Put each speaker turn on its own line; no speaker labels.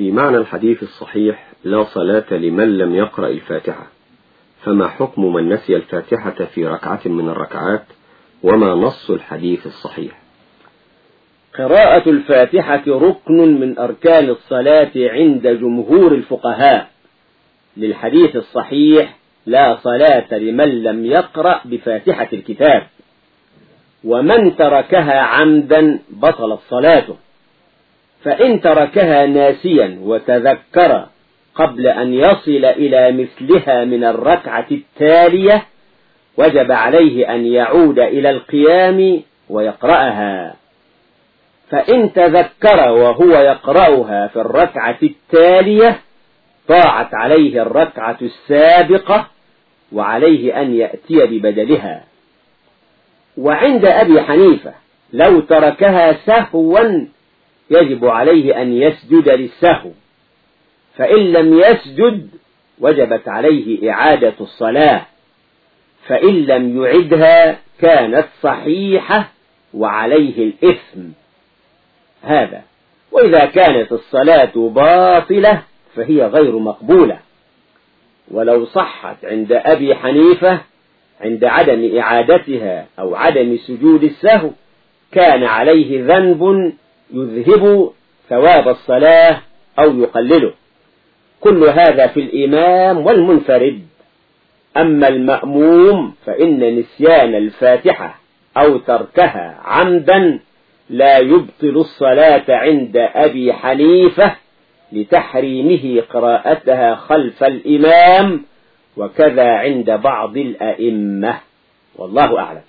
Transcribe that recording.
في معنى الحديث الصحيح لا صلاة لمن لم يقرأ الفاتحة. فما حكم من نسي الفاتحة في ركعة من الركعات وما نص الحديث الصحيح؟
قراءة الفاتحة ركن من أركان الصلاة عند جمهور الفقهاء. للحديث الصحيح لا صلاة لمن لم يقرأ بفاتحة الكتاب. ومن تركها عمدا بطلت صلاته. فإن تركها ناسيا وتذكر قبل أن يصل إلى مثلها من الركعة التالية وجب عليه أن يعود إلى القيام ويقرأها. فإن تذكر وهو يقرأها في الركعة التالية ضاعت عليه الركعة السابقة وعليه أن يأتي ببدلها. وعند أبي حنيفة لو تركها سهوا يجب عليه أن يسجد للسهو. فإن لم يسجد وجبت عليه إعادة الصلاة. فإن لم يعدها كانت صحيحة وعليه الإثم. هذا. وإذا كانت الصلاة باطلة فهي غير مقبولة. ولو صحت عند أبي حنيفة عند عدم إعادتها أو عدم سجود السهو كان عليه ذنب يذهب ثواب الصلاة أو يقلله. كل هذا في الإمام والمنفرد. أما المأموم فإن نسيان الفاتحة أو تركها عمدا لا يبطل الصلاة عند أبي حنيفة لتحريمه قراءتها خلف الإمام وكذا عند بعض الأئمة. والله أعلم.